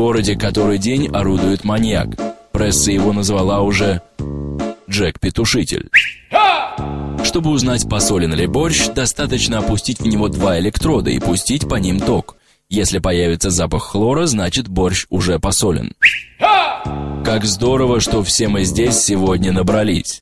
городе который день орудует маньяк. Пресса его назвала уже Джек-петушитель. Чтобы узнать, посолен ли борщ, достаточно опустить в него два электрода и пустить по ним ток. Если появится запах хлора, значит борщ уже посолен. Как здорово, что все мы здесь сегодня набрались.